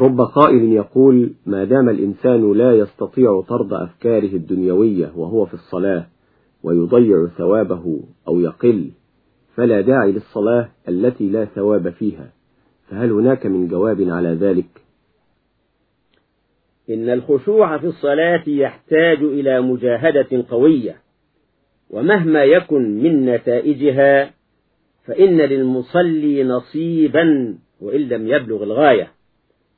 رب قائل يقول ما دام الإنسان لا يستطيع طرد أفكاره الدنيوية وهو في الصلاة ويضيع ثوابه أو يقل فلا داعي للصلاة التي لا ثواب فيها فهل هناك من جواب على ذلك؟ إن الخشوع في الصلاة يحتاج إلى مجاهدة قوية ومهما يكن من نتائجها فإن للمصلي نصيبا وإن لم يبلغ الغاية.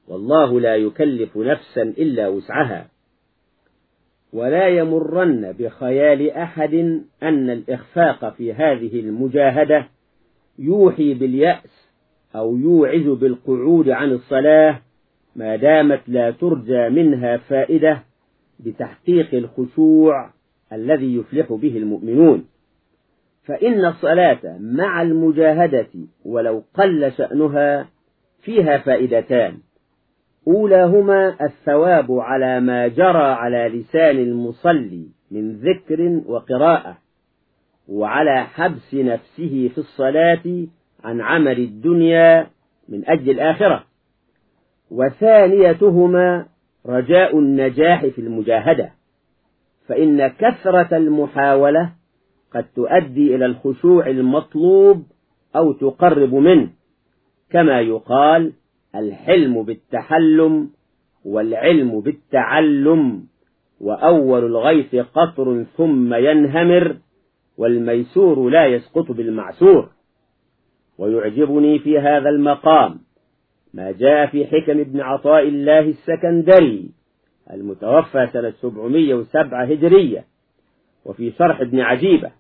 والله لا يكلف نفسا إلا وسعها. ولا يمرن بخيال أحد أن الإخفاق في هذه المجاهدة يوحي باليأس أو يوعز بالقعود عن الصلاة ما دامت لا ترجى منها فائدة بتحقيق الخشوع الذي يفلح به المؤمنون. فإن الصلاة مع المجاهدة ولو قل شأنها فيها فائدتان. أولاهما الثواب على ما جرى على لسان المصلي من ذكر وقراءة وعلى حبس نفسه في الصلاة عن عمل الدنيا من أجل الآخرة. وثانيتهما رجاء النجاح في المجاهدة فإن كثرة المحاولة قد تؤدي إلى الخشوع المطلوب أو تقرب منه كما يقال الحلم بالتحلم والعلم بالتعلم وأول الغيث قطر ثم ينهمر والميسور لا يسقط بالمعسور. ويعجبني في هذا المقام ما جاء في حكم ابن عطاء الله السكندري المتوفى سنة 707 هجرية وفي شرح ابن عجيبة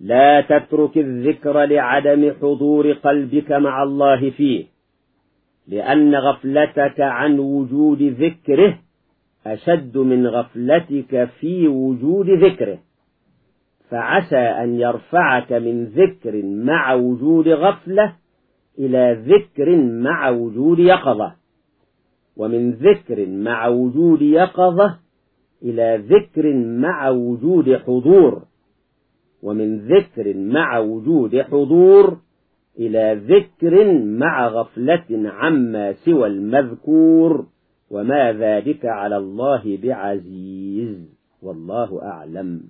لا تترك الذكر لعدم حضور قلبك مع الله فيه. لأن غفلتك عن وجود ذكره أشد من غفلتك في وجود ذكره. فعسى أن يرفعك من ذكر مع وجود غفلة إلى ذكر مع وجود يقظة. ومن ذكر مع وجود يقظة إلى ذكر مع وجود حضور. ومن ذكر مع وجود حضور إلى ذكر مع غفلة عما سوى المذكور وما ذلك على الله بعزيز والله أعلم.